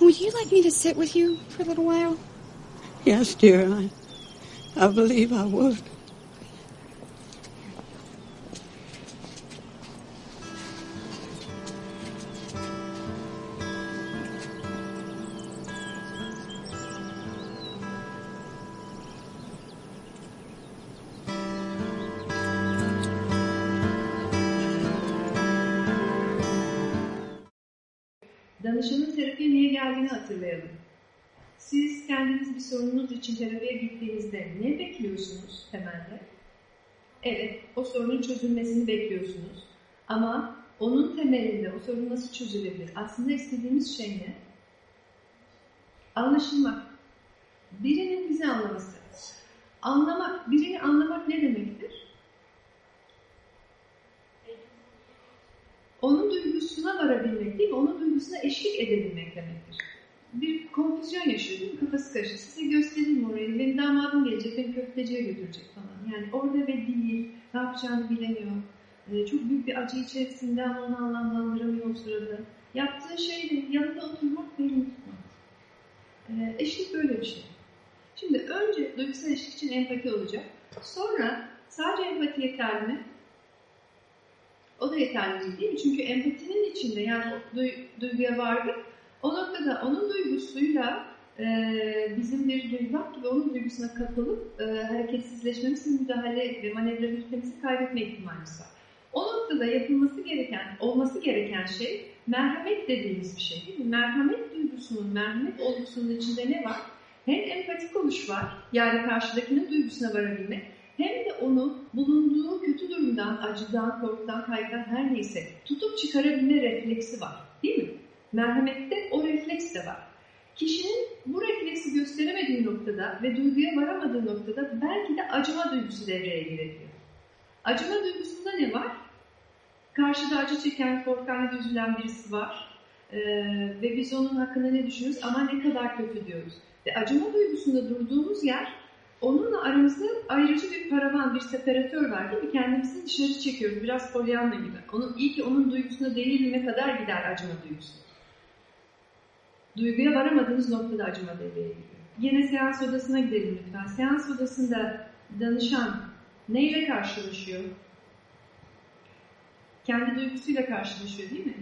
Would you like me to sit with you for a little while? Yes, dear. I, I believe I would. Hatırlayalım. Siz kendiniz bir sorununuz için terapiye gittiğinizde ne bekliyorsunuz temelde? Evet, o sorunun çözülmesini bekliyorsunuz. Ama onun temelinde o sorun nasıl çözülebilir? Aslında istediğimiz şey ne? Anlaşılmak. Birinin bizi anlaması. Anlamak, birini anlamak ne demektir? Onun duygusuna varabilmek değil? Onun duygusuna eşlik edebilmek demektir. Bir konfüzyon yaşıyor değil mi? Kafası karışıyor. Size göstereyim orayı. Benim damadım gelecek, beni köfteciye götürecek falan. Yani orada ve değil, ne yapacağını bilemiyor. Ee, çok büyük bir acı içerisinde ama onu anlamlandıramıyor o sırada. Yaptığı şey yanında oturmak ve elini. Ee, eşlik böyle bir şey. Şimdi önce duygusal eşlik için empati olacak. Sonra sadece empati yeterli mi? O da yeterli değil, mi? Çünkü empatinin içinde yani duy, duyguya vardık. O noktada onun duygusuyla e, bizim bir duymak gibi onun duygusuna kapılıp e, hareketsizleşmemiz, müdahale ve manevrabilitemizi kaybetme ihtimalimiz var. O noktada yapılması gereken, olması gereken şey merhamet dediğimiz bir şey değil mi? Merhamet duygusunun, merhamet olgusunun içinde ne var? Hem empatik oluş var, yani karşıdakinin duygusuna varabilmek, hem de onu bulunduğu kötü durumdan, acıdan, korkudan, kaygıdan her neyse tutup çıkarabilme refleksi var. Değil mi? Merhamette o refleks de var. Kişinin bu refleksi gösteremediği noktada ve duyguya varamadığı noktada belki de acıma duygusu devreye girebiliyor. Acıma duygusunda ne var? Karşıda acı çeken, korkan üzülen birisi var. Ee, ve biz onun hakkında ne düşünüyoruz? Ama ne kadar kötü diyoruz. Ve acıma duygusunda durduğumuz yer Onunla aramızda ayrıcı bir paravan, bir separatör var değil mi? Kendimizi dışarı çekiyoruz. Biraz polyanla gibi. Onun, iyi ki onun duygusuna değinilme kadar gider acıma duygusu. Duyguya varamadığınız noktada acıma devreye giriyor. Yine seans odasına gidelim lütfen. Seans odasında danışan neyle karşılaşıyor? Kendi duygusuyla karşılaşıyor değil mi?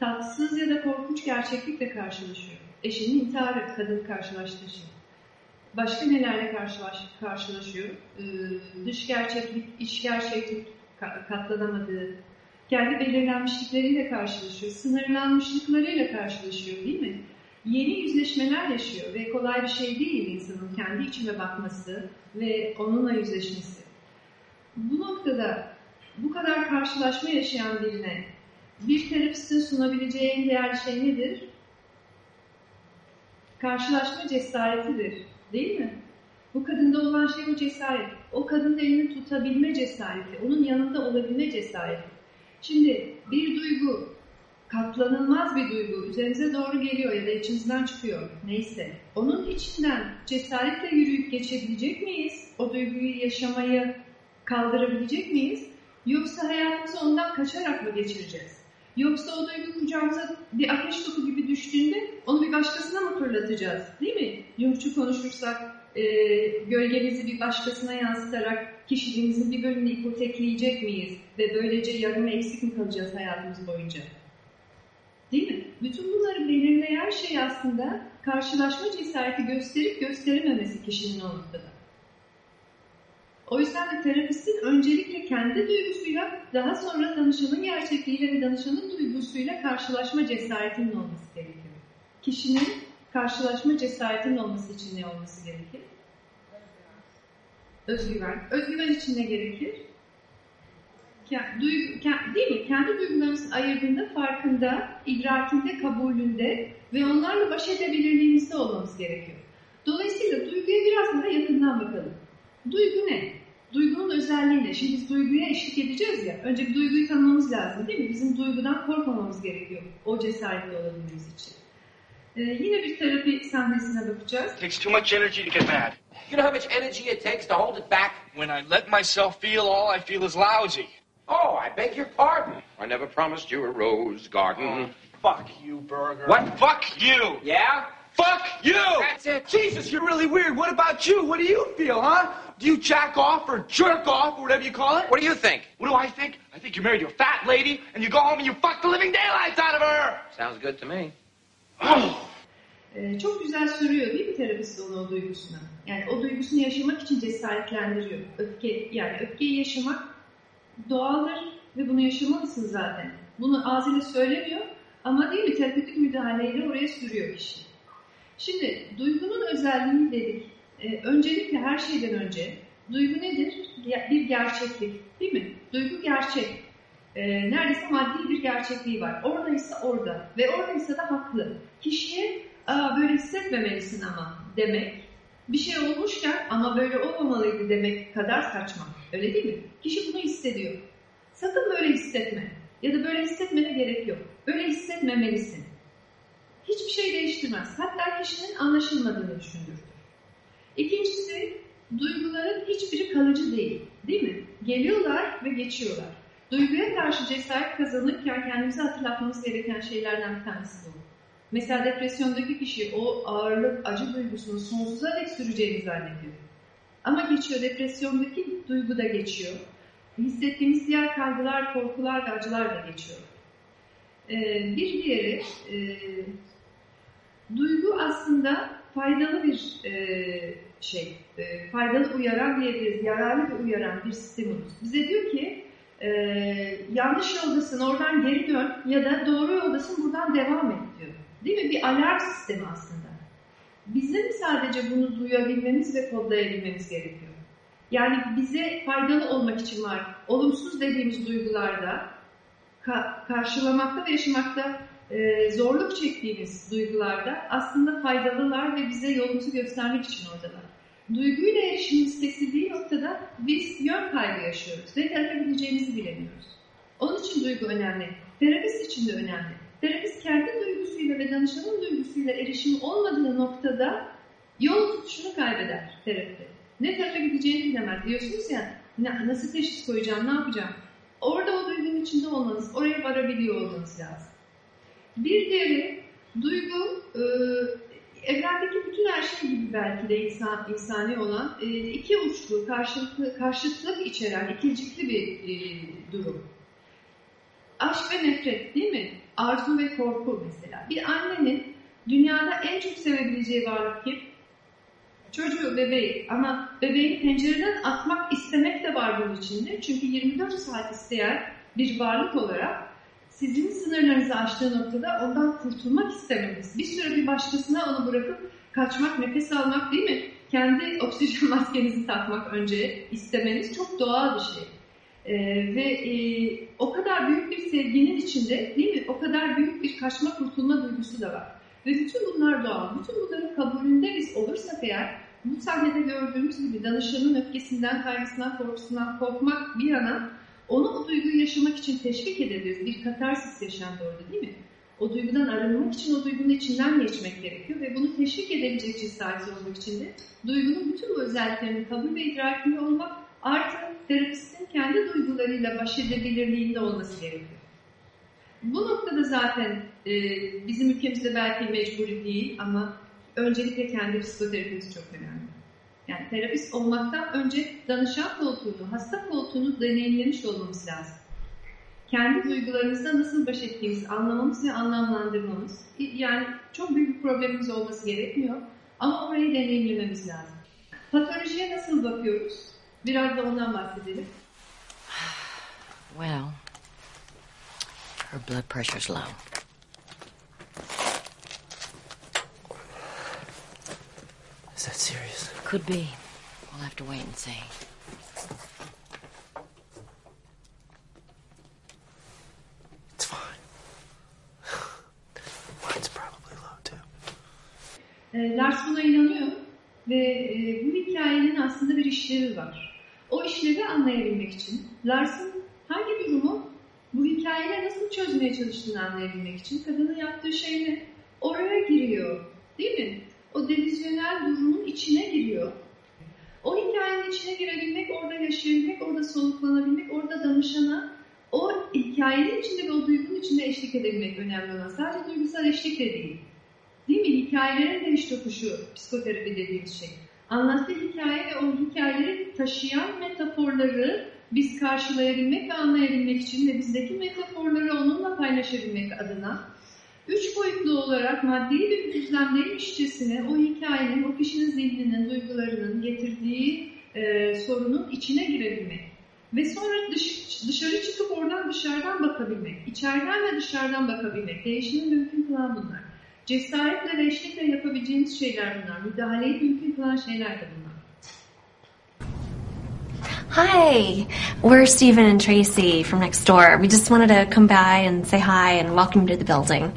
Tatsız ya da korkunç gerçeklikle karşılaşıyor. Eşinin intiharı, kadın karşılaştığı şey. Başka nelerle karşılaş, karşılaşıyor? Ee, dış gerçeklik, iç gerçeklik katlanamadığı, kendi belirlenmişlikleriyle karşılaşıyor, sınırlanmışlıklarıyla karşılaşıyor değil mi? Yeni yüzleşmeler yaşıyor ve kolay bir şey değil insanın kendi içine bakması ve onunla yüzleşmesi. Bu noktada bu kadar karşılaşma yaşayan birine bir terapistin sunabileceği en değerli şey nedir? Karşılaşma cesaretidir. Değil mi? Bu kadında olan şey o cesaret. O kadının elini tutabilme cesareti. Onun yanında olabilme cesareti. Şimdi bir duygu, katlanılmaz bir duygu üzerinize doğru geliyor ya da içinizden çıkıyor. Neyse. Onun içinden cesaretle yürüyüp geçebilecek miyiz? O duyguyu yaşamayı kaldırabilecek miyiz? Yoksa hayatımızı ondan kaçarak mı geçireceğiz? Yoksa o duygu kucağımıza bir ateş topu gibi düştüğünde onu bir başkasına mı fırlatacağız? Değil mi? Yumuşu konuşursak e, gölgemizi bir başkasına yansıtarak kişiliğimizin bir bölümünü ipotekleyecek miyiz? Ve böylece yarım eksik mi kalacağız hayatımız boyunca? Değil mi? Bütün bunları belirleyen şey aslında karşılaşma cesareti gösterip gösterememesi kişinin o noktada. O yüzden de terapistin öncelikle kendi duygusuyla daha sonra danışanın gerçekliğiyle ve danışanın duygusuyla karşılaşma cesaretinin olması gerekiyor. Kişinin karşılaşma cesaretinin olması için ne olması gerekir? Özgüven. Özgüven için ne gerekir? Duygu, değil mi? Kendi duygularımızın ayırdığında, farkında, idrakinde, kabulünde ve onlarla baş edebilirliğimizde olmamız gerekiyor. Dolayısıyla duyguya biraz daha yakından bakalım. Duygu ne? Duygunun özelliği ne? Şimdi biz duyguya eşlik edeceğiz ya. Önce bir duyguyu tanımamız lazım değil mi? Bizim duygudan korkmamamız gerekiyor. O cesaretli olabilmemiz için. Ee, yine bir terapi sahnesine bakacağız. It takes too much energy to get mad. You know how much energy it takes to hold it back? When I let myself feel, all I feel is lousy. Oh, I beg your pardon. I never promised you a rose garden. Oh, fuck you, Burger. What? Fuck you! Yeah? Fuck you! That's it. Jesus, you're really weird. What about you? What do you feel, huh? Do you jack off or jerk off or whatever you call it? What do you think? What do I think? I think you're married to a fat lady and you go home and you fuck the living daylights out of her! Sounds good to me. Oh! Ee, çok güzel soruyor değil mi terapist onu o duygusuna? Yani o duygusunu yaşamak için cesaretlendiriyor. Öfke, yani öfkeyi yaşamak doğaldır ve bunu yaşamalısın zaten. Bunu ağzıyla söylemiyor ama değil mi terapötik müdahaleyle oraya sürüyor kişi. Şimdi duygunun özelliğini dedik. Ee, öncelikle her şeyden önce duygu nedir? Bir gerçeklik değil mi? Duygu gerçek. Ee, neredeyse maddi bir gerçekliği var. Oradaysa orada ve oradaysa da haklı. Kişiye böyle hissetmemelisin ama demek bir şey olmuşken ama böyle olmamalıydı demek kadar saçma. Öyle değil mi? Kişi bunu hissediyor. Sakın böyle hissetme. Ya da böyle hissetmene gerek yok. Böyle hissetmemelisin. Hiçbir şey değiştirmez. Hatta kişinin anlaşılmadığını düşündürür. İkincisi, duyguların hiçbiri kalıcı değil. Değil mi? Geliyorlar ve geçiyorlar. Duyguya karşı cesaret kazanırken kendimize hatırlatmamız gereken şeylerden bir tanesi bu. Mesela depresyondaki kişi o ağırlık, acı duygusunu sonsuza dek süreceğini zannediyor. Ama geçiyor, depresyondaki duygu da geçiyor. Hissettiğimiz diğer kaygılar, korkular ve acılar da geçiyor. Ee, bir diğeri, e, duygu aslında faydalı bir e, şey, e, faydalı uyaran diyebiliriz, yararlı bir uyaran bir stimulus. Bize diyor ki, e, yanlış yoldasın, oradan geri dön ya da doğru yoldasın, buradan devam et diyor. Değil mi? Bir alarm sistemi aslında. Bizim sadece bunu duyabilmemiz ve kodlayabilmemiz gerekiyor. Yani bize faydalı olmak için var. Olumsuz dediğimiz duygularda ka- karşılamakta ve yaşamakta e, zorluk çektiğimiz duygularda aslında faydalılar ve bize yolumuzu göstermek için oradalar. Duyguyla erişimimiz kesildiği noktada biz yön kaybı yaşıyoruz ve tarafa gideceğimizi bilemiyoruz. Onun için duygu önemli. Terapist için de önemli. Terapist kendi duygusuyla ve danışanın duygusuyla erişimi olmadığı noktada yol tutuşunu kaybeder terapide. Ne tarafa gideceğini bilemez. Diyorsunuz ya "Na- nasıl teşhis koyacağım, ne yapacağım? Orada o duygunun içinde olmanız, oraya varabiliyor olmanız lazım. Bir diğeri duygu e, evrendeki bütün her şey gibi belki de insan, insani olan e, iki uçlu, karşılıklı, karşıtlık içeren ikircikli bir e, durum. Aşk ve nefret değil mi? Arzu ve korku mesela. Bir annenin dünyada en çok sevebileceği varlık kim? Çocuğu, bebeği. Ama bebeğini pencereden atmak istemek de var bunun içinde. Çünkü 24 saat isteyen bir varlık olarak sizin sınırlarınızı aştığı noktada ondan kurtulmak istemeniz. Bir süre bir başkasına onu bırakıp kaçmak, nefes almak değil mi? Kendi oksijen maskenizi takmak önce istemeniz çok doğal bir şey. Ee, ve e, o kadar büyük bir sevginin içinde değil mi? O kadar büyük bir kaçma kurtulma duygusu da var. Ve bütün bunlar doğal. Bütün bunların kabulünde biz olursak eğer bu sahnede gördüğümüz gibi danışanın öfkesinden, kaygısından, korkusundan korkmak bir yana onu o duyguyu yaşamak için teşvik edebiliriz. Bir katarsis yaşandı orada değil mi? O duygudan arınmak için o duygunun içinden geçmek gerekiyor ve bunu teşvik edebilecek cesaret olmak için de duygunun bütün bu özelliklerini kabul ve idrakinde olmak artı terapistin kendi duygularıyla baş edebilirliğinde olması gerekiyor. Bu noktada zaten e, bizim ülkemizde belki mecburi değil ama öncelikle kendi psikoterapimiz çok önemli. Yani terapist olmaktan önce danışan koltuğunu, hasta koltuğunu deneyimlemiş olmamız lazım. Kendi duygularımızla nasıl baş ettiğimizi anlamamız ve anlamlandırmamız. Yani çok büyük bir problemimiz olması gerekmiyor ama orayı deneyimlememiz lazım. Patolojiye nasıl bakıyoruz? Biraz da ondan bahsedelim. Well, her blood pressure's low. Is that serious? Could be. We'll have to wait and see. It's fine. Mine's probably low too. E, Lars buna inanıyor ve e, bu hikayenin aslında bir işlevi var. O işlevi anlayabilmek için Lars'ın hangi durumu bu hikayeyle nasıl çözmeye çalıştığını anlayabilmek için kadının yaptığı şey ne? Oraya giriyor. Değil mi? O delüzyonel durumun içine giriyor. O hikayenin içine girebilmek, orada yaşayabilmek, orada soluklanabilmek, orada danışana o hikayenin içinde ve o duygunun içinde eşlik edebilmek önemli olan. Sadece duygusal eşlik de değil. Değil mi? Hikayelerin de iş tokuşu psikoterapi dediğimiz şey. Anlattığı hikaye ve o hikayeleri taşıyan metaforları biz karşılayabilmek ve anlayabilmek için ve bizdeki metaforları onunla paylaşabilmek adına üç boyutlu olarak maddi bir düzlemdeymişçesine o hikayenin, o kişinin zihninin, duygularının getirdiği e, sorunun içine girebilmek. Ve sonra dış, dışarı çıkıp oradan dışarıdan bakabilmek. içeriden ve dışarıdan bakabilmek. Değişimi mümkün kılan bunlar. Cesaretle ve eşlikle yapabileceğimiz şeyler bunlar. Müdahaleyi mümkün kılan şeyler de bunlar. Hi, we're Stephen and Tracy from next door. We just wanted to come by and say hi and welcome to the building.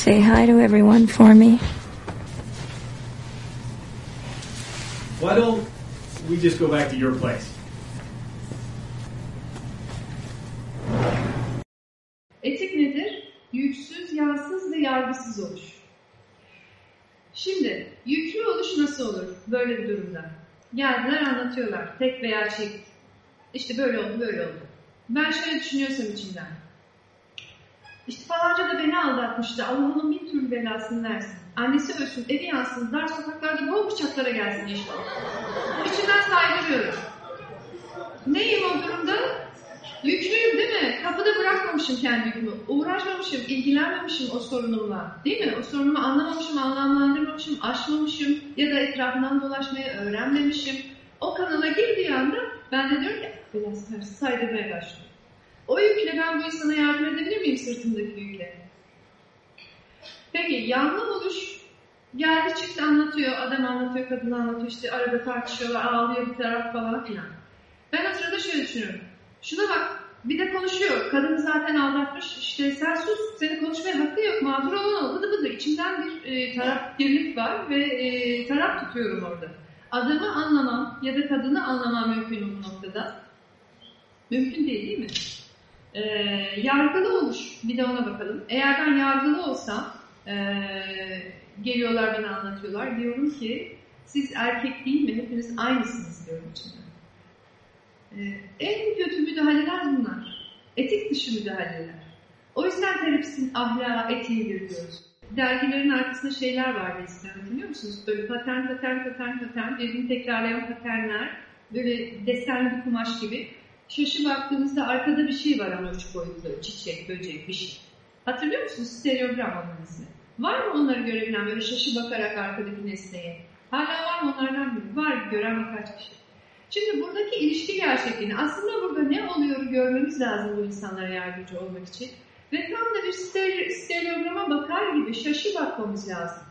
Say hi to everyone for me. Why don't we just go back to your place? Etik nedir? Yüksüz, yansız ve yargısız oluş. Şimdi yüklü oluş nasıl olur böyle bir durumda? Geldiler anlatıyorlar tek veya çift. İşte böyle oldu böyle oldu. Ben şöyle düşünüyorsam içinden. İşte falanca da beni aldatmıştı. Allah onun bir türlü belasını versin. Annesi ölsün, evi yansın, dar sokaklarda bol bıçaklara gelsin işte. İçinden saydırıyorum. Neyim o durumda? Yüklüyüm değil mi? Kapıda bırakmamışım kendi yükümü. Uğraşmamışım, ilgilenmemişim o sorunumla. Değil mi? O sorunumu anlamamışım, anlamlandırmamışım, aşmamışım ya da etrafından dolaşmayı öğrenmemişim. O kanala girdiği anda ben de diyorum ki belası versin saydırmaya başlıyorum. O yükle ben bu insana yardım edebilir miyim sırtımdaki yükle? Peki yanlı oluş geldi çıktı anlatıyor, adam anlatıyor, kadın anlatıyor, işte arada tartışıyorlar, ağlıyor bir taraf falan filan. Ben o sırada şöyle düşünüyorum. Şuna bak bir de konuşuyor. Kadını zaten aldatmış. İşte sen sus. Senin konuşmaya hakkı yok. Mağdur olan o. Bıdı bıdı. İçimden bir e, taraf birlik var ve e, taraf tutuyorum orada. Adamı anlamam ya da kadını anlamam mümkün bu noktada. Mümkün değil değil mi? E, yargılı oluş. Bir de ona bakalım. Eğer ben yargılı olsam e, geliyorlar bana anlatıyorlar. Diyorum ki siz erkek değil mi? Hepiniz aynısınız diyorum içimden. Ee, en kötü müdahaleler bunlar. Etik dışı müdahaleler. O yüzden terapistin ahlaka etiğidir diyoruz. Dergilerin arkasında şeyler vardı eskiden biliyor musunuz? Böyle patern patern patern patern birbirini tekrarlayan paternler. Böyle desenli bir kumaş gibi. Şaşı baktığımızda arkada bir şey var ama üç boyutlu. Çiçek, böcek, bir şey. Hatırlıyor musunuz? Stereogram ismi. Var mı onları görebilen böyle şaşı bakarak arkadaki nesneye? Hala var mı onlardan biri? Var gören birkaç kişi. Şimdi buradaki ilişki gerçekliğini, aslında burada ne oluyor görmemiz lazım bu insanlara yardımcı olmak için. Ve tam da bir stereograma bakar gibi şaşı bakmamız lazım.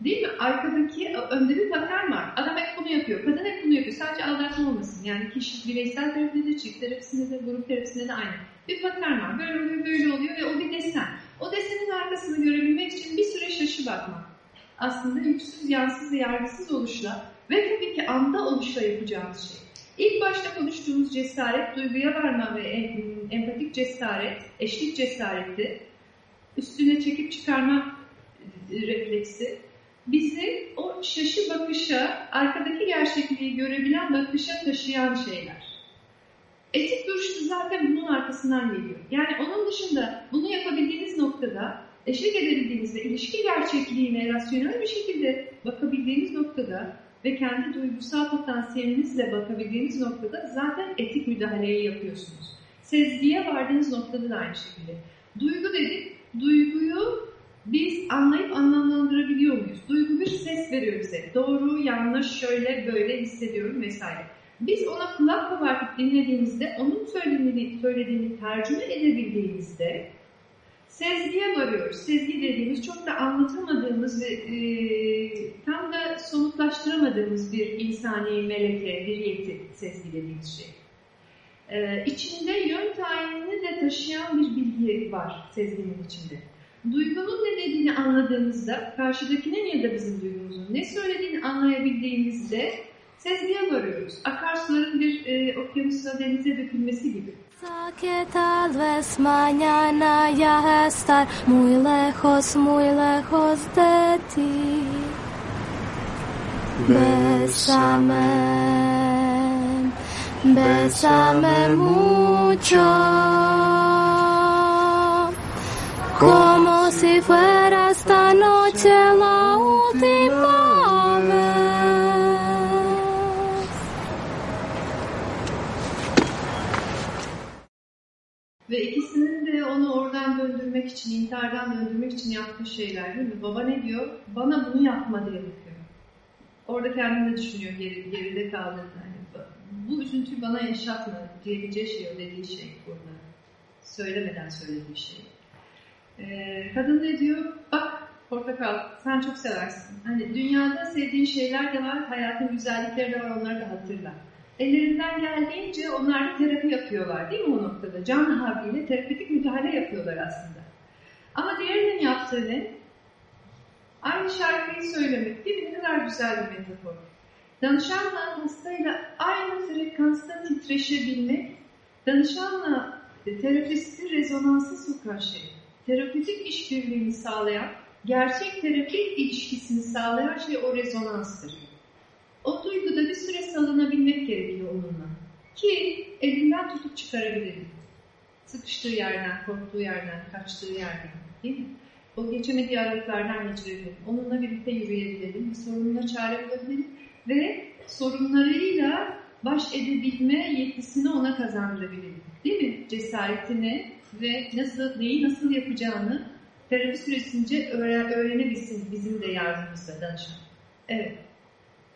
Değil mi? Arkadaki, önde bir patern var. Adam hep bunu yapıyor, kadın hep bunu yapıyor. Sadece aldatma olmasın. Yani kişi bireysel terapide de, çift terapisinde de, grup terapisinde de aynı. Bir patern var. Böyle oluyor, böyle oluyor ve o bir desen. O desenin arkasını görebilmek için bir süre şaşı bakmak. Aslında yüksüz, yansız ve yargısız oluşla ve tabii ki anda oluşla yapacağımız şey. İlk başta konuştuğumuz cesaret, duyguya varma ve empatik cesaret, eşlik cesaretti. Üstüne çekip çıkarma refleksi. Bizi o şaşı bakışa, arkadaki gerçekliği görebilen bakışa taşıyan şeyler. Etik duruş da zaten bunun arkasından geliyor. Yani onun dışında bunu yapabildiğiniz noktada, eşlik edebildiğiniz ve ilişki gerçekliğine rasyonel bir şekilde bakabildiğiniz noktada ve kendi duygusal potansiyelinizle bakabildiğiniz noktada zaten etik müdahaleyi yapıyorsunuz. Sezgiye vardığınız noktada da aynı şekilde. Duygu dedik, duyguyu biz anlayıp anlamlandırabiliyor muyuz? Duygu bir ses veriyor bize. Doğru, yanlış, şöyle, böyle hissediyorum vesaire. Biz ona kulak kabartıp dinlediğimizde, onun söylediğini, söylediğini tercüme edebildiğimizde sezgiye varıyoruz. Sezgi dediğimiz çok da anlatamadığımız ve e, tam da somutlaştıramadığımız bir insani meleke, bir yeti sezgi dediğimiz şey. E, içinde yön tayinini de taşıyan bir bilgi var sezginin içinde. Duygunun ne dediğini anladığımızda, karşıdakinin ya da bizim duygumuzun ne söylediğini anlayabildiğimizde sezgiye varıyoruz. Akarsuların bir e, okyanusa, denize dökülmesi gibi. ¿Qué tal vez mañana ya estar muy lejos, muy lejos de ti? Bésame, bésame mucho, como si fuera esta noche la última. Ve ikisinin de onu oradan döndürmek için, intihardan döndürmek için yaptığı şeyler değil mi? Baba ne diyor? Bana bunu yapma diye bakıyor. Orada kendini düşünüyor geri, geride kaldığında. Yani bu üzüntüyü bana yaşatma diyebileceği şey, o dediği şey burada. Söylemeden söylediği şey. Ee, kadın ne diyor? Bak portakal sen çok seversin. Hani dünyada sevdiğin şeyler de var, hayatın güzellikleri de var onları da hatırla. Ellerinden geldiğince onlar da terapi yapıyorlar değil mi o noktada? Can havliyle terapötik müdahale yapıyorlar aslında. Ama diğerinin yaptığı ne? Aynı şarkıyı söylemek değil mi? Ne kadar güzel bir metafor. Danışanla hastayla aynı frekansta titreşebilmek, danışanla terapisti rezonansa sokan şey. Terapötik işbirliğini sağlayan, gerçek terapi ilişkisini sağlayan şey o rezonanstır. O duyguda bir süre salınabilmek gerekiyor onunla. Ki elinden tutup çıkarabilirim. Sıkıştığı yerden, korktuğu yerden, kaçtığı yerden. Değil mi? O geçemediği aralıklardan geçirebilirim. Onunla birlikte yürüyebilirim. Bir sorununa çare bulabilirim. Ve sorunlarıyla baş edebilme yetisini ona kazandırabilirim. Değil mi? Cesaretini ve nasıl, neyi nasıl yapacağını terapi süresince öğren, öğrenebilsin bizim de yardımımızla danışan. Evet.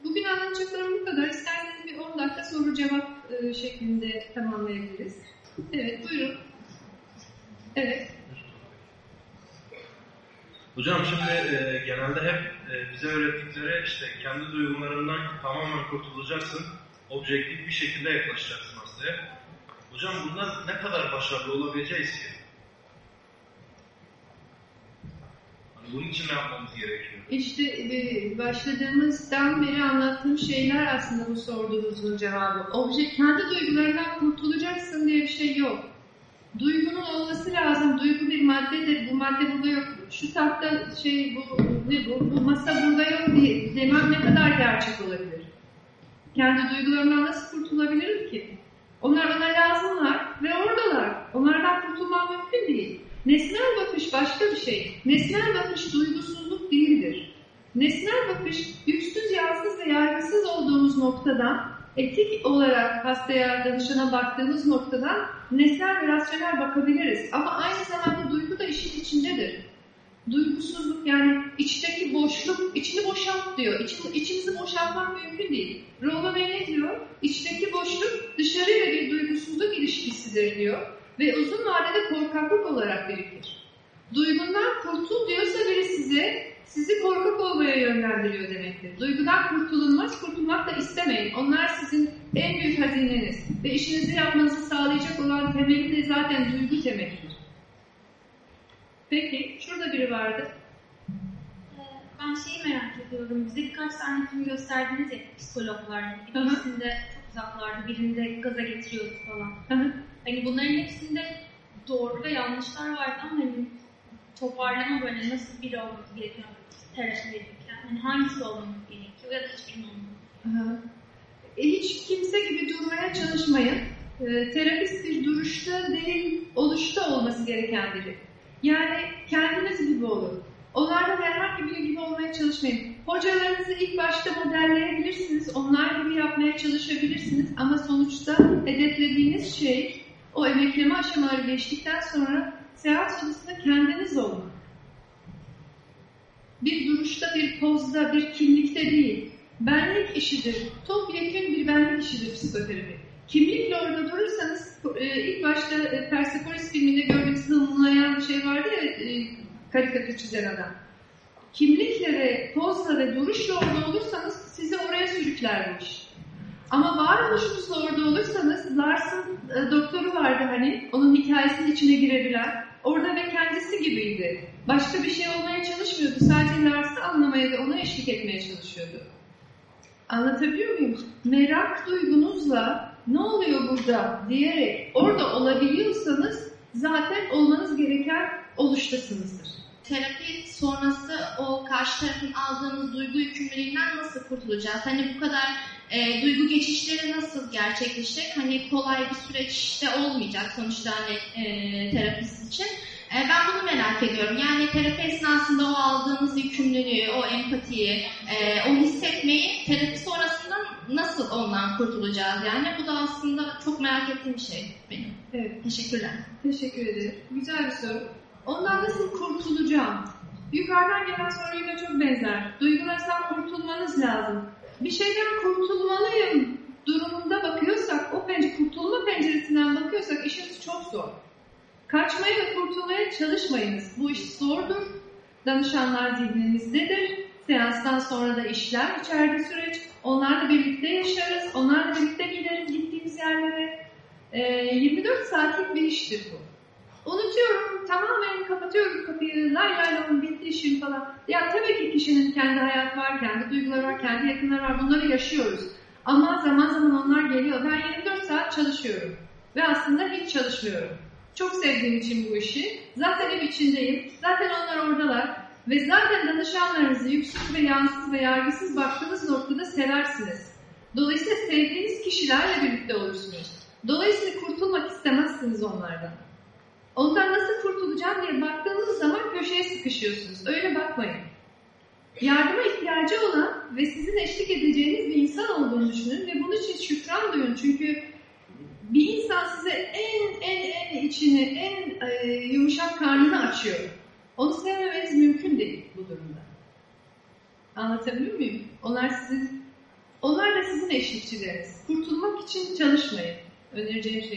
Bugün anlatacaklarım bu kadar. İsterseniz bir 10 dakika soru cevap e, şeklinde tamamlayabiliriz. Evet, buyurun. Evet. Hocam şimdi e, genelde hep e, bize öğrettikleri işte kendi duygularından tamamen kurtulacaksın, objektif bir şekilde yaklaşacaksın hastaya. Hocam bunda ne kadar başarılı olabileceğiz ki? Hani bunun için ne yapmamız gerekiyor? İşte e, başladığımızdan beri anlattığım şeyler aslında bu sorduğunuzun cevabı. Obje, kendi duygularından kurtulacaksın diye bir şey yok. Duygunun olması lazım. Duygu bir maddedir. Bu madde burada yok. Şu tahta şey bu ne bu? Bu masa burada yok diye demem ne kadar gerçek olabilir? Kendi duygularımdan nasıl kurtulabilirim ki? Onlar bana lazımlar ve oradalar. Onlardan kurtulmam mümkün değil. Nesnel bakış başka bir şey. Nesnel bakış duygusuzluk değildir. Nesnel bakış yüksüz, yağsız ve yargısız olduğumuz noktadan, etik olarak hastaya, danışana baktığımız noktadan nesnel ve rasyonel bakabiliriz. Ama aynı zamanda duygu da işin içindedir. Duygusuzluk yani içteki boşluk, içini boşalt diyor. İçin, içimizi boşaltmak mümkün değil. Rollo Bey ne diyor? İçteki boşluk dışarıyla bir duygusuzluk ilişkisidir diyor. Ve uzun vadede korkaklık olarak birikir. Duygundan kurtul diyorsa biri size, sizi korkak olmaya yönlendiriyor demektir. Duygudan kurtulunmaz, kurtulmak da istemeyin. Onlar sizin en büyük hazineniz. Ve işinizi yapmanızı sağlayacak olan temeli de zaten duygu temelidir. Peki, şurada biri vardı. Ben şeyi merak ediyorum. Bize birkaç tane film gösterdiniz ya psikologlar. Birisinde çok uzaklarda, birinde gaza getiriyordu falan. Hani bunların hepsinde doğru ve yanlışlar vardı ama hani toparlama böyle nasıl biri olması gerekiyor terapi verirken. Hani hangisi olmamız gerekiyor ya da hiçbirini olmaması. E, hiç kimse gibi durmaya çalışmayın. E, terapist bir duruşta değil, oluşta olması gereken biri. Yani kendiniz gibi olun. Onlardan herhangi biri gibi olmaya çalışmayın. Hocalarınızı ilk başta modelleyebilirsiniz. Onlar gibi yapmaya çalışabilirsiniz. Ama sonuçta hedeflediğiniz şey o emekleme aşamaları geçtikten sonra seans sırasında kendiniz olmak. Bir duruşta, bir pozda, bir kimlikte değil. Benlik işidir. Topyekun bir benlik işidir psikoterapi. Kimlikle orada durursanız, e, ilk başta e, Persepolis filminde gördüğünüz hımlayan bir şey vardı ya, e, karikatür çizen adam. Kimlikle ve pozla ve duruşla orada olursanız sizi oraya sürüklermiş. Ama varoluşunuzla orada olursanız Lars'ın e, doktoru vardı hani onun hikayesinin içine girebilen. Orada ve kendisi gibiydi. Başka bir şey olmaya çalışmıyordu. Sadece Lars'ı anlamaya ve ona eşlik etmeye çalışıyordu. Anlatabiliyor muyum? Merak duygunuzla ne oluyor burada diyerek orada olabiliyorsanız zaten olmanız gereken oluştasınızdır. Terapi sonrası o karşı tarafın aldığımız duygu yükümlülüğünden nasıl kurtulacağız? Hani bu kadar e, duygu geçişleri nasıl gerçekleşecek? Hani kolay bir süreçte olmayacak sonuçta hani e, terapist için. E, ben bunu merak ediyorum. Yani terapi esnasında o aldığımız yükümlülüğü, o empatiyi, e, o hissetmeyi terapi sonrasında nasıl ondan kurtulacağız? Yani bu da aslında çok merak ettiğim bir şey benim. Evet. Teşekkürler. Teşekkür ederim. Güzel bir soru. Ondan nasıl kurtulacağım? Yukarıdan gelen soruyla çok benzer. Duygulardan kurtulmanız lazım. Bir şeyden kurtulmalıyım durumunda bakıyorsak, o pencere, kurtulma penceresinden bakıyorsak işimiz çok zor. Kaçmaya ve kurtulmaya çalışmayınız. Bu iş zordur. Danışanlar zihninizdedir. Seanstan sonra da işler içeride süreç. Onlarla birlikte yaşarız. Onlarla birlikte gideriz gittiğimiz yerlere. Ee, 24 saatlik bir iştir bu. Unutuyorum, tamamen kapatıyorum kapıyı, lay lay lay bitti işim falan. Ya tabii ki kişinin kendi hayatı var, kendi duyguları var, kendi yakınları var. Bunları yaşıyoruz. Ama zaman zaman onlar geliyor. Ben 24 saat çalışıyorum. Ve aslında hiç çalışmıyorum. Çok sevdiğim için bu işi. Zaten ev içindeyim. Zaten onlar oradalar. Ve zaten danışanlarınızı yüksek ve yansız ve yargısız baktığınız noktada seversiniz. Dolayısıyla sevdiğiniz kişilerle birlikte olursunuz. Dolayısıyla kurtulmak istemezsiniz onlardan. Ondan nasıl kurtulacağım diye baktığınız zaman köşeye sıkışıyorsunuz. Öyle bakmayın. Yardıma ihtiyacı olan ve sizin eşlik edeceğiniz bir insan olduğunu düşünün ve bunun için şükran duyun. Çünkü bir insan size en en en içini, en e, yumuşak karnını açıyor. Onu sevmemeniz mümkün değil bu durumda. Anlatabiliyor muyum? Onlar sizin, onlar da sizin eşlikçileriniz. Kurtulmak için çalışmayın. Önereceğim şey